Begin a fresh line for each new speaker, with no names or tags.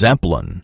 Zeppelin.